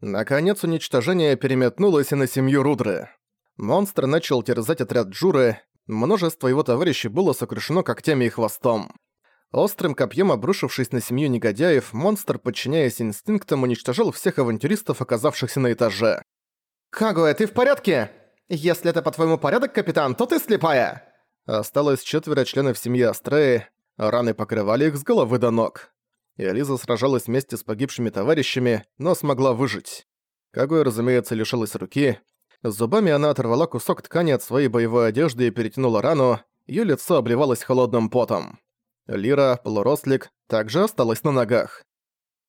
Наконец уничтожение переметнулось и на семью Рудры. Монстр начал терзать отряд Джуры, множество его товарищей было сокрушено когтями и хвостом. Острым копьем обрушившись на семью негодяев, монстр, подчиняясь инстинктам, уничтожил всех авантюристов, оказавшихся на этаже. «Кагуэ, ты в порядке? Если это по-твоему порядок, капитан, то ты слепая!» Осталось четверо членов семьи Астреи, раны покрывали их с головы до ног. И Ализа сражалась вместе с погибшими товарищами, но смогла выжить. Кагуэ, разумеется, лишилась руки. Зубами она оторвала кусок ткани от своей боевой одежды и перетянула рану, её лицо обливалось холодным потом. Лира, полурослик, также осталась на ногах.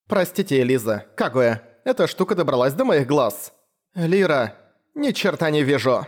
«Простите, Элиза, Кагуэ, эта штука добралась до моих глаз. Лира, ни черта не вижу».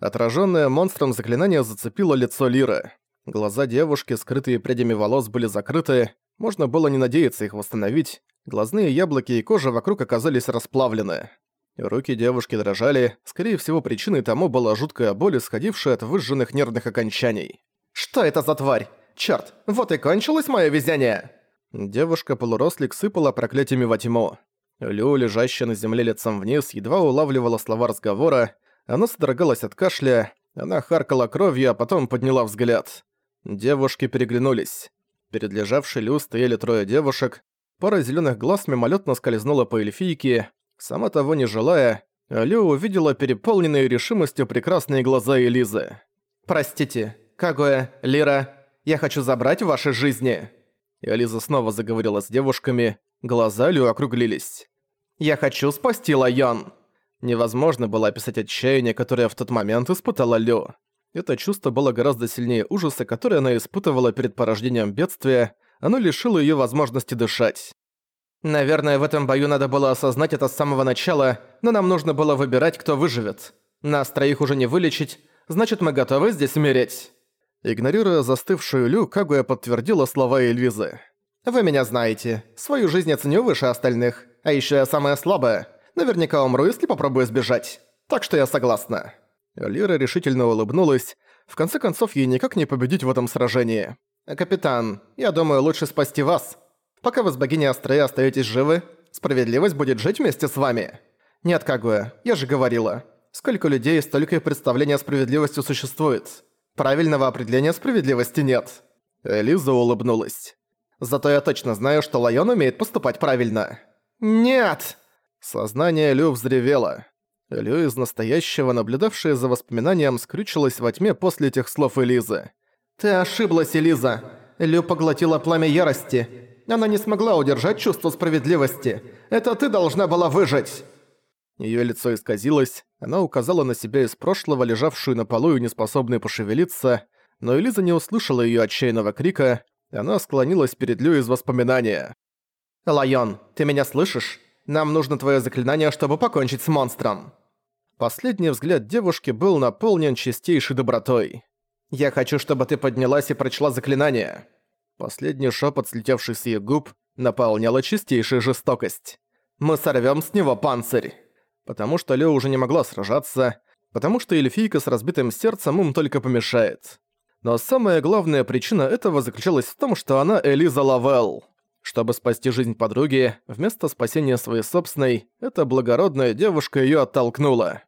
Отражённое монстром заклинание зацепило лицо Лиры. Глаза девушки, скрытые прядями волос, были закрыты, можно было не надеяться их восстановить, глазные яблоки и кожа вокруг оказались расплавлены. Руки девушки дрожали, скорее всего причиной тому была жуткая боль, исходившая от выжженных нервных окончаний. «Что это за тварь? Чёрт, вот и кончилось моё везение!» Девушка-полурослик сыпала проклятиями во тьму. Лю, лежащая на земле лицом вниз, едва улавливала слова разговора, она содрогалась от кашля, она харкала кровью, а потом подняла взгляд. Девушки переглянулись. Перед лежавшей Лю стояли трое девушек, пара зелёных глаз мимолетно скользнула по эльфийке, сама того не желая, Лю увидела переполненные решимостью прекрасные глаза Элизы. «Простите, Кагуэ, Лира, я хочу забрать ваши жизни!» И Элиза снова заговорила с девушками, глаза Лю округлились. «Я хочу спасти Лайон!» Невозможно было описать отчаяние, которое в тот момент испытала Лю. Это чувство было гораздо сильнее ужаса, который она испытывала перед порождением бедствия, оно лишило её возможности дышать. Наверное, в этом бою надо было осознать это с самого начала, но нам нужно было выбирать, кто выживет. Нас троих уже не вылечить, значит, мы готовы здесь умереть. Игнорируя застывшую Лю, Кагуя подтвердила слова Эльвизы. «Вы меня знаете. Свою жизнь я ценю выше остальных. А ещё я самая слабая. Наверняка умру, если попробую сбежать. Так что я согласна». Лира решительно улыбнулась. В конце концов, ей никак не победить в этом сражении. «Капитан, я думаю, лучше спасти вас. Пока вы с богиней Астрея остаетесь живы, справедливость будет жить вместе с вами. Нет, Кагуэ, я же говорила. Сколько людей, столько и представления о справедливости существует. Правильного определения справедливости нет». Элиза улыбнулась. «Зато я точно знаю, что Лайон умеет поступать правильно». «Нет!» Сознание Лю взревело. Лю из настоящего, наблюдавшая за воспоминанием, скрючилась во тьме после этих слов Элизы. «Ты ошиблась, Элиза. Лю поглотила пламя ярости. Она не смогла удержать чувство справедливости. Это ты должна была выжить!» Её лицо исказилось, она указала на себя из прошлого, лежавшую на полу и неспособную пошевелиться, но Элиза не услышала её отчаянного крика, она склонилась перед Лю из воспоминания. «Лайон, ты меня слышишь? Нам нужно твое заклинание, чтобы покончить с монстром». Последний взгляд девушки был наполнен чистейшей добротой. «Я хочу, чтобы ты поднялась и прочла заклинание». Последний шепот, слетевший с ее губ, наполняла чистейшая жестокость. «Мы сорвем с него панцирь!» Потому что Лео уже не могла сражаться, потому что эльфийка с разбитым сердцем им только помешает. Но самая главная причина этого заключалась в том, что она Элиза Лавелл. Чтобы спасти жизнь подруги, вместо спасения своей собственной, эта благородная девушка её оттолкнула.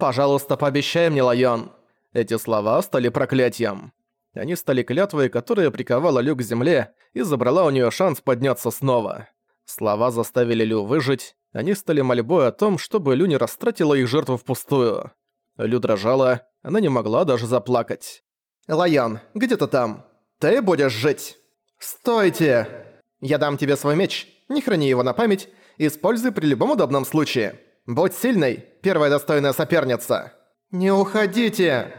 «Пожалуйста, пообещай мне, Лайон!» Эти слова стали проклятием. Они стали клятвой, которая приковала Лю к земле и забрала у неё шанс подняться снова. Слова заставили Лю выжить, они стали мольбой о том, чтобы Лю не растратила их жертву впустую. Лю дрожала, она не могла даже заплакать. «Лайон, где ты там? Ты будешь жить!» «Стойте!» Я дам тебе свой меч, не храни его на память, используй при любом удобном случае. Будь сильной, первая достойная соперница. Не уходите!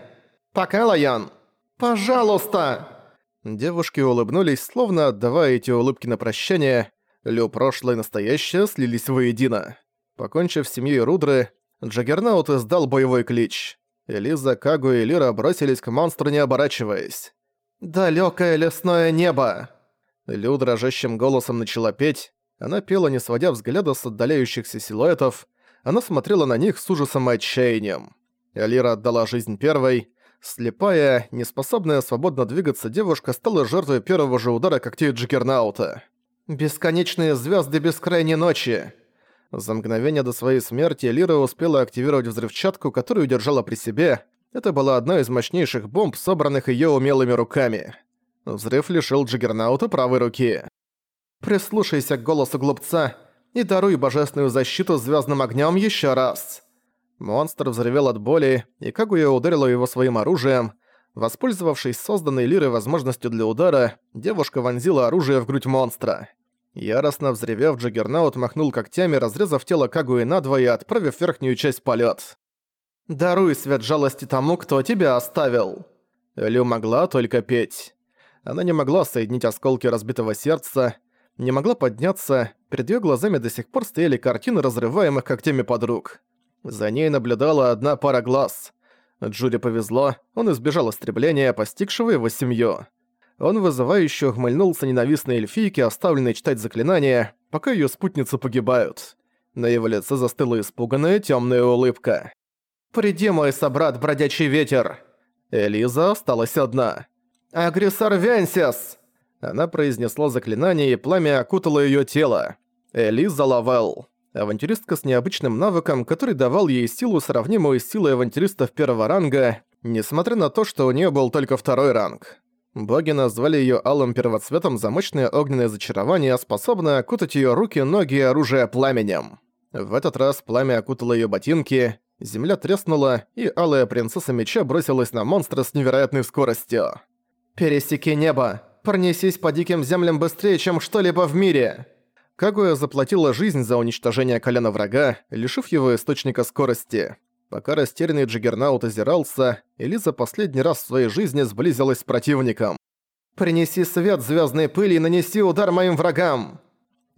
Пока, Лайон. Пожалуйста!» Девушки улыбнулись, словно отдавая эти улыбки на прощание. Лю прошлое и настоящее слились воедино. Покончив с семьей Рудры, Джаггернаут издал боевой клич. Элиза, Кагу и Лира бросились к монстру, не оборачиваясь. «Далёкое лесное небо!» Лю дрожащим голосом начала петь. Она пела, не сводя взгляда с отдаляющихся силуэтов. Она смотрела на них с ужасом и отчаянием. Алира отдала жизнь первой. Слепая, неспособная свободно двигаться девушка стала жертвой первого же удара когтей Джиггернаута. «Бесконечные звезды бескрайней ночи!» За мгновение до своей смерти Лира успела активировать взрывчатку, которую держала при себе. Это была одна из мощнейших бомб, собранных её умелыми руками. Взрыв лишил Джиггернаута правой руки. «Прислушайся к голосу глупца и даруй божественную защиту звездным огнем еще раз!» Монстр взревел от боли, и Кагуя ударила его своим оружием. Воспользовавшись созданной Лирой возможностью для удара, девушка вонзила оружие в грудь монстра. Яростно взревев, Джаггернаут махнул когтями, разрезав тело Кагуи надвое и отправив верхнюю часть в полёт. «Даруй свет жалости тому, кто тебя оставил!» Лю могла только петь. Она не могла соединить осколки разбитого сердца, не могла подняться, перед её глазами до сих пор стояли картины разрываемых когтями подруг. За ней наблюдала одна пара глаз. Джуди повезло, он избежал истребления, постигшего его семью. Он вызывающе ухмыльнулся ненавистной эльфийке, оставленной читать заклинания, пока её спутницы погибают. На его лице застыла испуганная тёмная улыбка. «Приди, мой собрат, бродячий ветер!» Элиза осталась одна. «Агрессор Венсис!» Она произнесла заклинание, и пламя окутало её тело. Элиза Лавелл. Авантюристка с необычным навыком, который давал ей силу, сравнимую с силой авантюристов первого ранга, несмотря на то, что у неё был только второй ранг. Боги назвали её алым первоцветом за мощное огненное зачарование, способное окутать её руки, ноги и оружие пламенем. В этот раз пламя окутало её ботинки, земля треснула, и алая принцесса меча бросилась на монстра с невероятной скоростью. «Пересеки небо! Пронесись по диким землям быстрее, чем что-либо в мире!» Кагуя заплатила жизнь за уничтожение колена врага, лишив его источника скорости. Пока растерянный Джиггернаут озирался, Элиза последний раз в своей жизни сблизилась с противником. «Принеси свет звездной пыли и нанеси удар моим врагам!»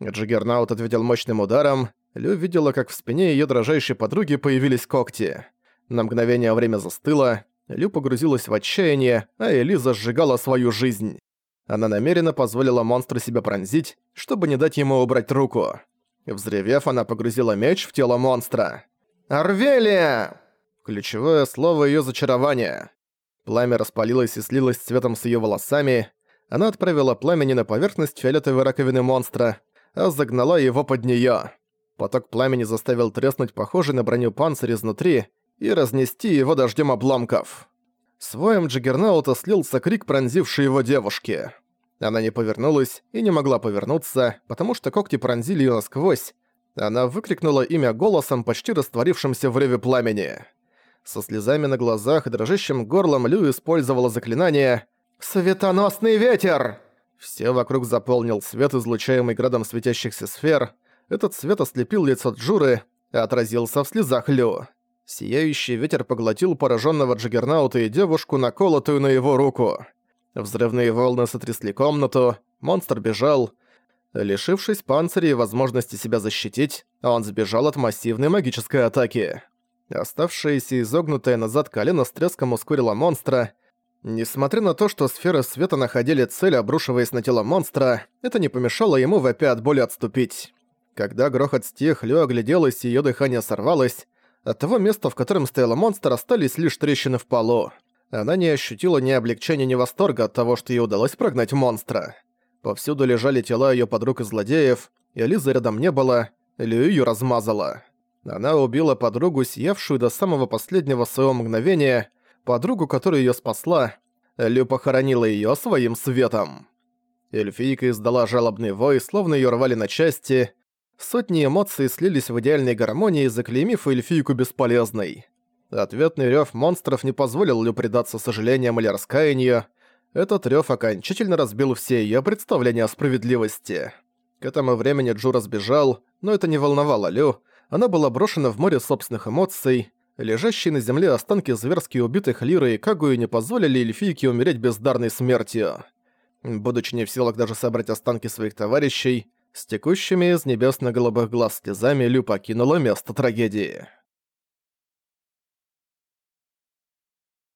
Джиггернаут ответил мощным ударом. Лю видела, как в спине ее дрожайшей подруги появились когти. На мгновение время застыло, Лю погрузилась в отчаяние, а Элиза сжигала свою жизнь. Она намеренно позволила монстру себя пронзить, чтобы не дать ему убрать руку. Взревев, она погрузила меч в тело монстра. «Арвелия!» Ключевое слово ее зачарования. Пламя распалилось и слилось цветом с ее волосами. Она отправила пламени на поверхность фиолетовой раковины монстра, а загнала его под нее. Поток пламени заставил треснуть похожий на броню панцирь изнутри и разнести его дождем обломков. С воем Джиггернаута слился крик, пронзивший его девушки. Она не повернулась и не могла повернуться, потому что когти пронзили её насквозь. Она выкрикнула имя голосом, почти растворившимся в реве пламени. Со слезами на глазах и дрожащим горлом Лю использовала заклинание «Светоносный ветер!». Все вокруг заполнил свет, излучаемый градом светящихся сфер. Этот свет ослепил лицо Джуры и отразился в слезах Лю. Сияющий ветер поглотил пораженного Джиггернаута и девушку, наколотую на его руку. Взрывные волны сотрясли комнату, монстр бежал. Лишившись панциря и возможности себя защитить, он сбежал от массивной магической атаки. Оставшееся изогнутое назад колено с треском ускорило монстра. Несмотря на то, что сферы света находили цель, обрушиваясь на тело монстра, это не помешало ему вопя от боли отступить. Когда грохот стих, Лё огляделась и её дыхание сорвалось, от того места, в котором стоял монстр, остались лишь трещины в полу. Она не ощутила ни облегчения, ни восторга от того, что ей удалось прогнать монстра. Повсюду лежали тела её подруг и злодеев, и Лизы рядом не было, Лю её размазала. Она убила подругу, сиявшую до самого последнего своего мгновения, подругу, которая её спасла. Лю похоронила её своим светом. Эльфийка издала жалобный вой, словно её рвали на части, Сотни эмоций слились в идеальной гармонии, заклеймив эльфийку бесполезной. Ответный рёв монстров не позволил Лю предаться сожалениям или раскаянию. Этот рёв окончательно разбил все её представления о справедливости. К этому времени Джу разбежал, но это не волновало Лю. Она была брошена в море собственных эмоций. Лежащие на земле останки зверски убитых Лиры и Кагуи не позволили эльфийке умереть бездарной смертью. Будучи не в силах даже собрать останки своих товарищей, с текущими из небесно-голубых глаз слезами Лю покинула место трагедии.